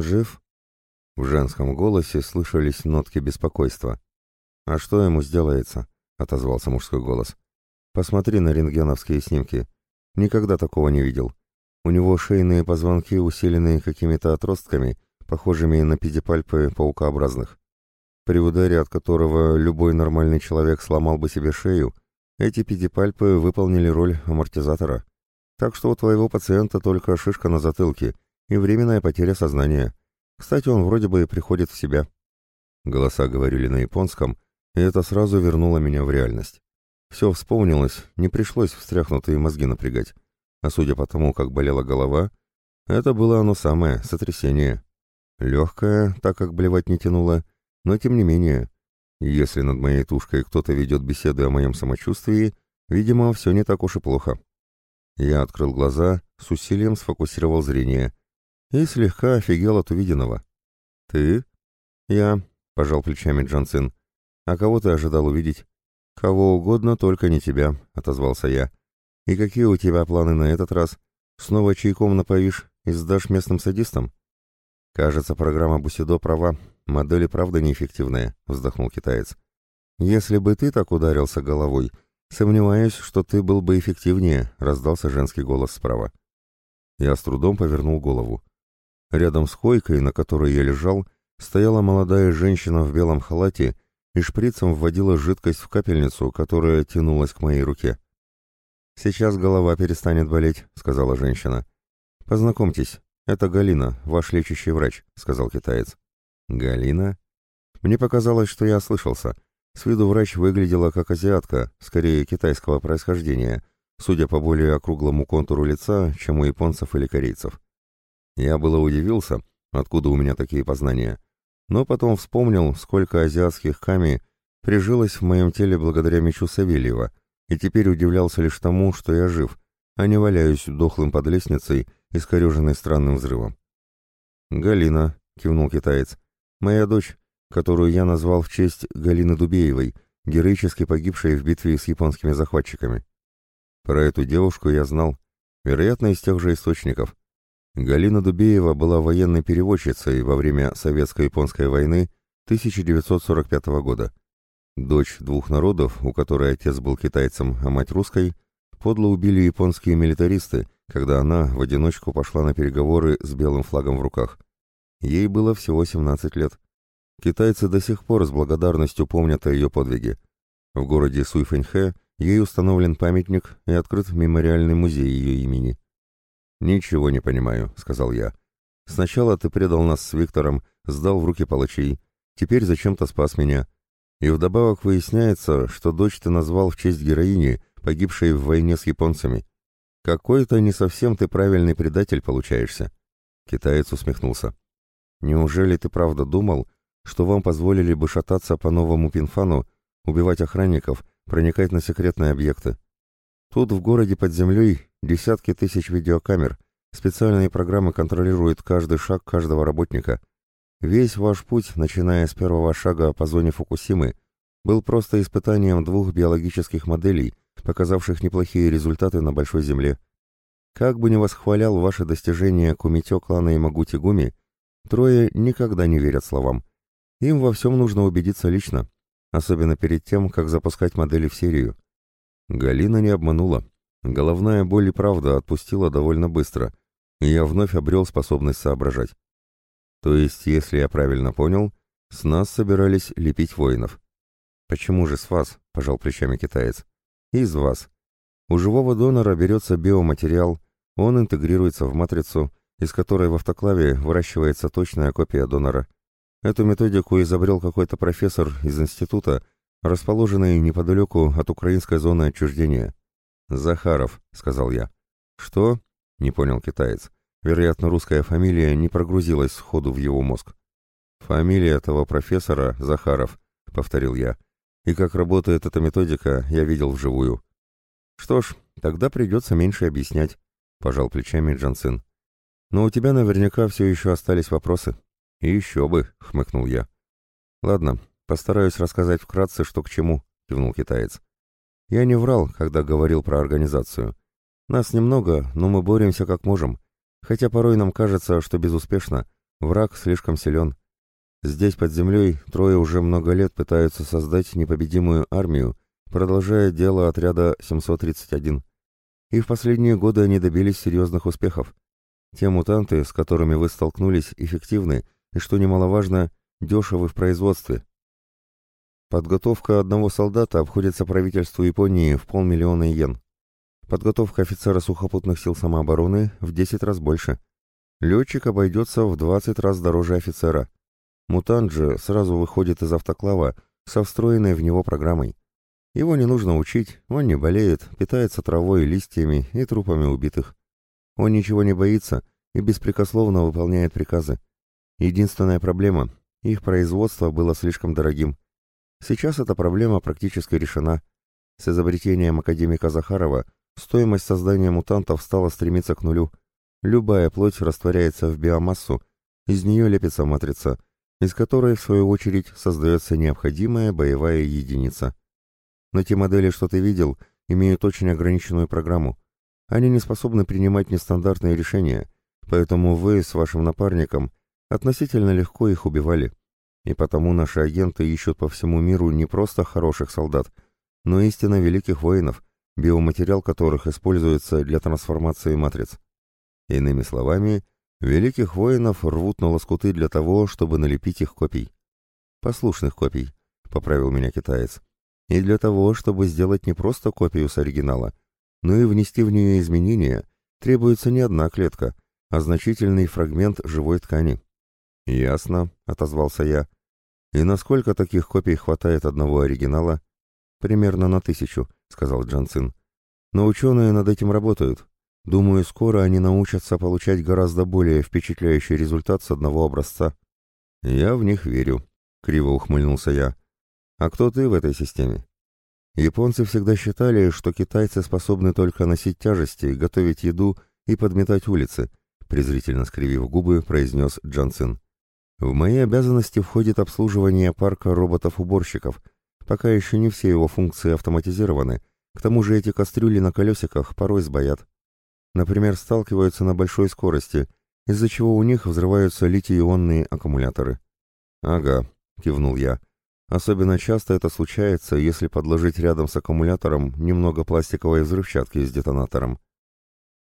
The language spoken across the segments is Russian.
Жив?» В женском голосе слышались нотки беспокойства. «А что ему сделается?» — отозвался мужской голос. «Посмотри на рентгеновские снимки. Никогда такого не видел. У него шейные позвонки усиленные какими-то отростками, похожими на педипальпы паукообразных. При ударе, от которого любой нормальный человек сломал бы себе шею, эти педипальпы выполнили роль амортизатора. Так что у твоего пациента только шишка на затылке и временная потеря сознания. Кстати, он вроде бы приходит в себя. Голоса говорили на японском, и это сразу вернуло меня в реальность. Все вспомнилось, не пришлось встряхнутые мозги напрягать. А судя по тому, как болела голова, это было оно самое, сотрясение. Легкое, так как блевать не тянуло, но тем не менее. Если над моей тушкой кто-то ведет беседы о моем самочувствии, видимо, все не так уж и плохо. Я открыл глаза, с усилием сфокусировал зрение и слегка офигел от увиденного. «Ты?» «Я», — пожал плечами Джонсин. «А кого ты ожидал увидеть?» «Кого угодно, только не тебя», — отозвался я. «И какие у тебя планы на этот раз? Снова чайком напоишь и сдашь местным садистам?» «Кажется, программа Бусидо права. Модель и правда неэффективная», — вздохнул китаец. «Если бы ты так ударился головой, сомневаюсь, что ты был бы эффективнее», — раздался женский голос справа. Я с трудом повернул голову. Рядом с койкой, на которой я лежал, стояла молодая женщина в белом халате и шприцем вводила жидкость в капельницу, которая тянулась к моей руке. «Сейчас голова перестанет болеть», — сказала женщина. «Познакомьтесь, это Галина, ваш лечащий врач», — сказал китаец. «Галина?» Мне показалось, что я ослышался. С виду врач выглядела как азиатка, скорее китайского происхождения, судя по более округлому контуру лица, чем у японцев или корейцев. Я было удивился, откуда у меня такие познания, но потом вспомнил, сколько азиатских ками прижилось в моем теле благодаря мечу Савельева, и теперь удивлялся лишь тому, что я жив, а не валяюсь дохлым под лестницей, искореженной странным взрывом. «Галина», — кивнул китаец, — «моя дочь, которую я назвал в честь Галины Дубеевой, героически погибшей в битве с японскими захватчиками. Про эту девушку я знал, вероятно, из тех же источников, Галина Дубеева была военной переводчицей во время Советско-японской войны 1945 года. Дочь двух народов, у которой отец был китайцем, а мать русской, подло убили японские милитаристы, когда она в одиночку пошла на переговоры с белым флагом в руках. Ей было всего 17 лет. Китайцы до сих пор с благодарностью помнят о ее подвиге. В городе Суйфэньхэ ей установлен памятник и открыт мемориальный музей ее имени. «Ничего не понимаю», — сказал я. «Сначала ты предал нас с Виктором, сдал в руки палачей, теперь зачем-то спас меня. И вдобавок выясняется, что дочь ты назвал в честь героини, погибшей в войне с японцами. Какой-то не совсем ты правильный предатель получаешься». Китаец усмехнулся. «Неужели ты правда думал, что вам позволили бы шататься по новому Пинфану, убивать охранников, проникать на секретные объекты? Тут в городе под землей Десятки тысяч видеокамер. Специальные программы контролируют каждый шаг каждого работника. Весь ваш путь, начиная с первого шага по зоне Фукусимы, был просто испытанием двух биологических моделей, показавших неплохие результаты на Большой Земле. Как бы ни восхвалял ваши достижения Кумитё клана Имагути Гуми, трое никогда не верят словам. Им во всем нужно убедиться лично, особенно перед тем, как запускать модели в серию. Галина не обманула. Головная боль и правда отпустила довольно быстро, и я вновь обрел способность соображать. То есть, если я правильно понял, с нас собирались лепить воинов. «Почему же с вас?» — пожал плечами китаец. «Из вас. У живого донора берется биоматериал, он интегрируется в матрицу, из которой в автоклаве выращивается точная копия донора. Эту методику изобрел какой-то профессор из института, расположенный неподалеку от украинской зоны отчуждения. «Захаров», — сказал я. «Что?» — не понял китаец. Вероятно, русская фамилия не прогрузилась сходу в его мозг. «Фамилия этого профессора Захаров», — повторил я. «И как работает эта методика, я видел вживую». «Что ж, тогда придется меньше объяснять», — пожал плечами Джансин. «Но у тебя наверняка все еще остались вопросы». «И еще бы», — хмыкнул я. «Ладно, постараюсь рассказать вкратце, что к чему», — кивнул китаец. Я не врал, когда говорил про организацию. Нас немного, но мы боремся как можем. Хотя порой нам кажется, что безуспешно. Враг слишком силен. Здесь, под землей, трое уже много лет пытаются создать непобедимую армию, продолжая дело отряда 731. И в последние годы они добились серьезных успехов. Те мутанты, с которыми вы столкнулись, эффективны и, что немаловажно, дешевы в производстве. Подготовка одного солдата обходится правительству Японии в полмиллиона йен. Подготовка офицера сухопутных сил самообороны в 10 раз больше. Летчик обойдется в 20 раз дороже офицера. Мутант же сразу выходит из автоклава со встроенной в него программой. Его не нужно учить, он не болеет, питается травой, листьями и трупами убитых. Он ничего не боится и беспрекословно выполняет приказы. Единственная проблема – их производство было слишком дорогим. Сейчас эта проблема практически решена. С изобретением академика Захарова стоимость создания мутантов стала стремиться к нулю. Любая плоть растворяется в биомассу, из нее лепится матрица, из которой, в свою очередь, создается необходимая боевая единица. Но те модели, что ты видел, имеют очень ограниченную программу. Они не способны принимать нестандартные решения, поэтому вы с вашим напарником относительно легко их убивали. И потому наши агенты ищут по всему миру не просто хороших солдат, но истинно великих воинов, биоматериал которых используется для трансформации матриц. Иными словами, великих воинов рвут на лоскуты для того, чтобы налепить их копий. Послушных копий, поправил меня китаец. И для того, чтобы сделать не просто копию с оригинала, но и внести в нее изменения, требуется не одна клетка, а значительный фрагмент живой ткани. «Ясно», — отозвался я. «И насколько таких копий хватает одного оригинала?» «Примерно на тысячу», — сказал Джанцин. «Но ученые над этим работают. Думаю, скоро они научатся получать гораздо более впечатляющий результат с одного образца». «Я в них верю», — криво ухмыльнулся я. «А кто ты в этой системе?» Японцы всегда считали, что китайцы способны только носить тяжести, готовить еду и подметать улицы, презрительно скривив губы, произнес Джанцин. В мои обязанности входит обслуживание парка роботов-уборщиков. Пока еще не все его функции автоматизированы. К тому же эти кастрюли на колесиках порой сбоят. Например, сталкиваются на большой скорости, из-за чего у них взрываются литий-ионные аккумуляторы. «Ага», — кивнул я. «Особенно часто это случается, если подложить рядом с аккумулятором немного пластиковой взрывчатки с детонатором».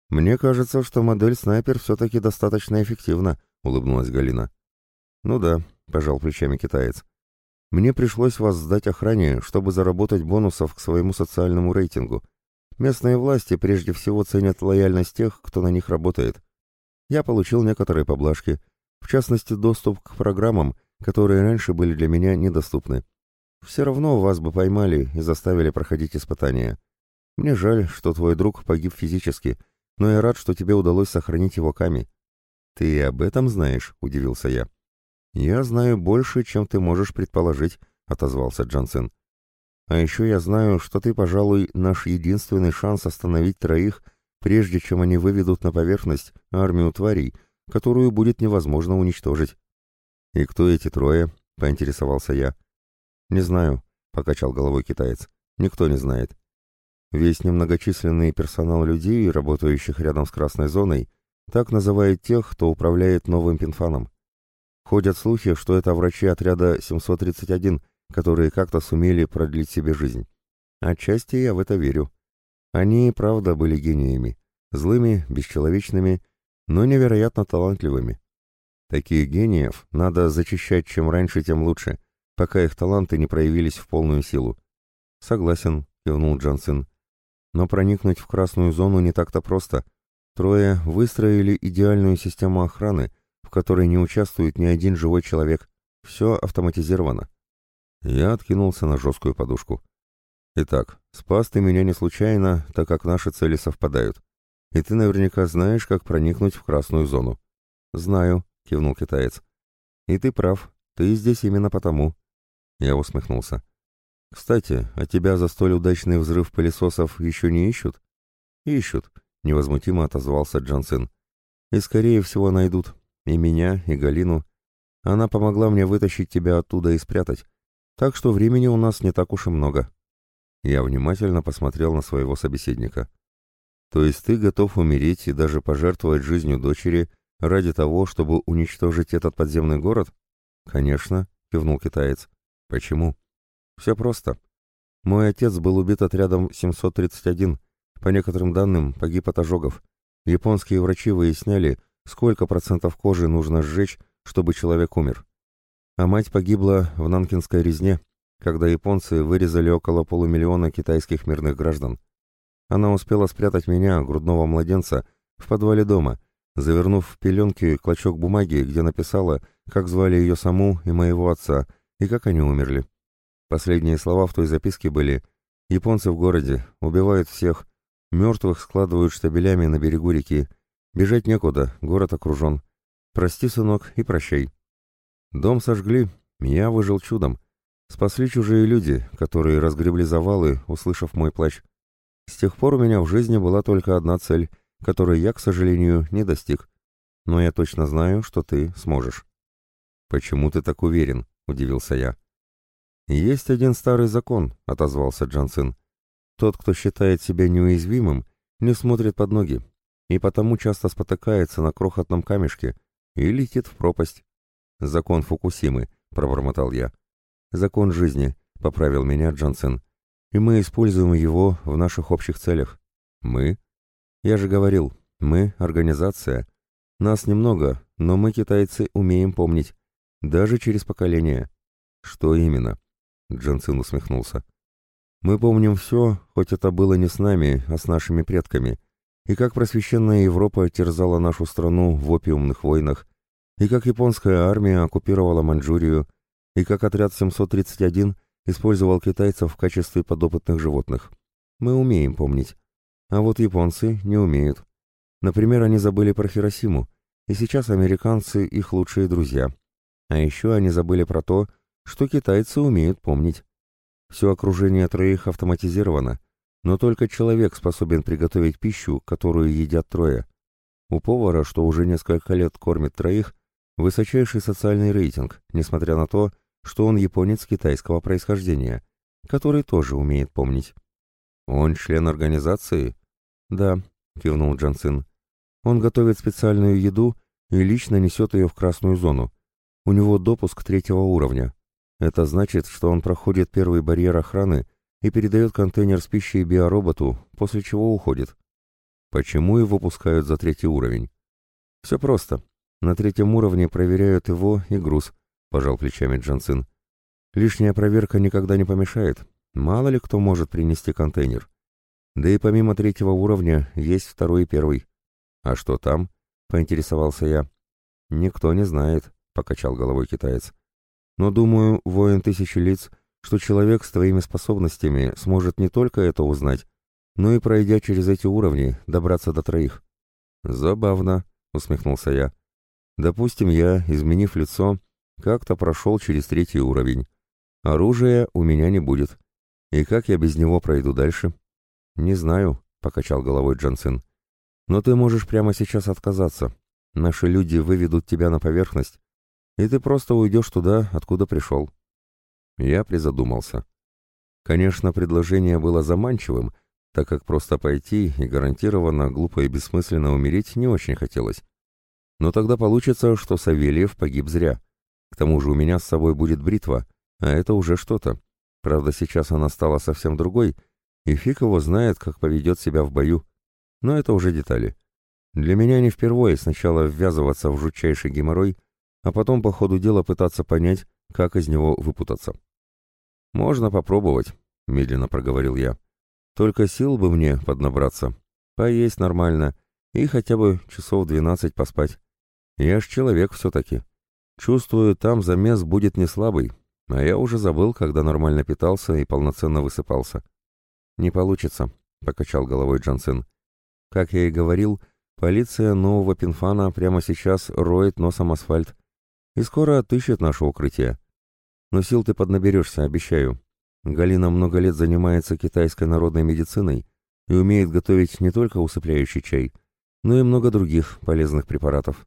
«Мне кажется, что модель «Снайпер» все-таки достаточно эффективна», — улыбнулась Галина. «Ну да», — пожал плечами китаец. «Мне пришлось вас сдать охране, чтобы заработать бонусов к своему социальному рейтингу. Местные власти прежде всего ценят лояльность тех, кто на них работает. Я получил некоторые поблажки, в частности, доступ к программам, которые раньше были для меня недоступны. Все равно вас бы поймали и заставили проходить испытания. Мне жаль, что твой друг погиб физически, но я рад, что тебе удалось сохранить его Ками». «Ты об этом знаешь?» — удивился я. «Я знаю больше, чем ты можешь предположить», — отозвался Джансен. «А еще я знаю, что ты, пожалуй, наш единственный шанс остановить троих, прежде чем они выведут на поверхность армию тварей, которую будет невозможно уничтожить». «И кто эти трое?» — поинтересовался я. «Не знаю», — покачал головой китаец. «Никто не знает. Весь немногочисленный персонал людей, работающих рядом с красной зоной, так называет тех, кто управляет новым пинфаном. Ходят слухи, что это врачи отряда 731, которые как-то сумели продлить себе жизнь. Отчасти я в это верю. Они правда были гениями, злыми, бесчеловечными, но невероятно талантливыми. Таких гениев надо зачищать чем раньше, тем лучше, пока их таланты не проявились в полную силу. Согласен, кивнул Джонсон. Но проникнуть в красную зону не так-то просто. Трое выстроили идеальную систему охраны, в которой не участвует ни один живой человек. Все автоматизировано. Я откинулся на жесткую подушку. Итак, спас ты меня не случайно, так как наши цели совпадают. И ты наверняка знаешь, как проникнуть в красную зону. Знаю, кивнул китаец. И ты прав, ты здесь именно потому. Я усмехнулся. Кстати, а тебя за столь удачный взрыв пылесосов еще не ищут? Ищут, невозмутимо отозвался Джонсон. И скорее всего найдут. И меня, и Галину. Она помогла мне вытащить тебя оттуда и спрятать. Так что времени у нас не так уж и много. Я внимательно посмотрел на своего собеседника. То есть ты готов умереть и даже пожертвовать жизнью дочери Ради того, чтобы уничтожить этот подземный город? Конечно, кивнул китаец. Почему? Все просто. Мой отец был убит отрядом 731. По некоторым данным, погиб от ожогов. Японские врачи выясняли, сколько процентов кожи нужно сжечь, чтобы человек умер. А мать погибла в Нанкинской резне, когда японцы вырезали около полумиллиона китайских мирных граждан. Она успела спрятать меня, грудного младенца, в подвале дома, завернув в пеленки клочок бумаги, где написала, как звали ее саму и моего отца, и как они умерли. Последние слова в той записке были «Японцы в городе, убивают всех, мертвых складывают штабелями на берегу реки, бежать некуда, город окружен. Прости, сынок, и прощай». Дом сожгли, я выжил чудом. Спасли чужие люди, которые разгребли завалы, услышав мой плач. С тех пор у меня в жизни была только одна цель — которой я, к сожалению, не достиг. Но я точно знаю, что ты сможешь». «Почему ты так уверен?» — удивился я. «Есть один старый закон», — отозвался Джансин. «Тот, кто считает себя неуязвимым, не смотрит под ноги, и потому часто спотыкается на крохотном камешке и летит в пропасть». «Закон Фукусимы», — пробормотал я. «Закон жизни», — поправил меня Джансин. «И мы используем его в наших общих целях». «Мы?» Я же говорил, мы — организация. Нас немного, но мы, китайцы, умеем помнить. Даже через поколения. Что именно? Дженсин усмехнулся. Мы помним все, хоть это было не с нами, а с нашими предками. И как просвещенная Европа терзала нашу страну в опиумных войнах, и как японская армия оккупировала Маньчжурию, и как отряд 731 использовал китайцев в качестве подопытных животных. Мы умеем помнить. А вот японцы не умеют. Например, они забыли про Хиросиму, и сейчас американцы их лучшие друзья. А еще они забыли про то, что китайцы умеют помнить. Все окружение троих автоматизировано, но только человек способен приготовить пищу, которую едят трое. У повара, что уже несколько лет кормит троих, высочайший социальный рейтинг, несмотря на то, что он японец китайского происхождения, который тоже умеет помнить. Он член организации? «Да», — кивнул Джансин. «Он готовит специальную еду и лично несет ее в красную зону. У него допуск третьего уровня. Это значит, что он проходит первый барьер охраны и передает контейнер с пищей биороботу, после чего уходит. Почему его пускают за третий уровень? Все просто. На третьем уровне проверяют его и груз, пожал плечами Джансин. Лишняя проверка никогда не помешает. Мало ли кто может принести контейнер. Да и помимо третьего уровня есть второй и первый. А что там? Поинтересовался я. Никто не знает, покачал головой китаец. Но думаю, воин тысячи лиц, что человек с твоими способностями сможет не только это узнать, но и, пройдя через эти уровни, добраться до троих. Забавно, усмехнулся я. Допустим, я, изменив лицо, как-то прошел через третий уровень. Оружия у меня не будет. И как я без него пройду дальше? «Не знаю», — покачал головой Джансен. «Но ты можешь прямо сейчас отказаться. Наши люди выведут тебя на поверхность, и ты просто уйдешь туда, откуда пришел». Я призадумался. Конечно, предложение было заманчивым, так как просто пойти и гарантированно глупо и бессмысленно умереть не очень хотелось. Но тогда получится, что Савельев погиб зря. К тому же у меня с собой будет бритва, а это уже что-то. Правда, сейчас она стала совсем другой — и фиг его знает, как поведет себя в бою. Но это уже детали. Для меня не впервые сначала ввязываться в жутчайший геморрой, а потом по ходу дела пытаться понять, как из него выпутаться. «Можно попробовать», — медленно проговорил я. «Только сил бы мне поднабраться, поесть нормально и хотя бы часов двенадцать поспать. Я ж человек все-таки. Чувствую, там замес будет не слабый, а я уже забыл, когда нормально питался и полноценно высыпался. «Не получится», — покачал головой Джансен. «Как я и говорил, полиция нового Пинфана прямо сейчас роет носом асфальт и скоро отыщет наше укрытие. Но сил ты поднаберешься, обещаю. Галина много лет занимается китайской народной медициной и умеет готовить не только усыпляющий чай, но и много других полезных препаратов».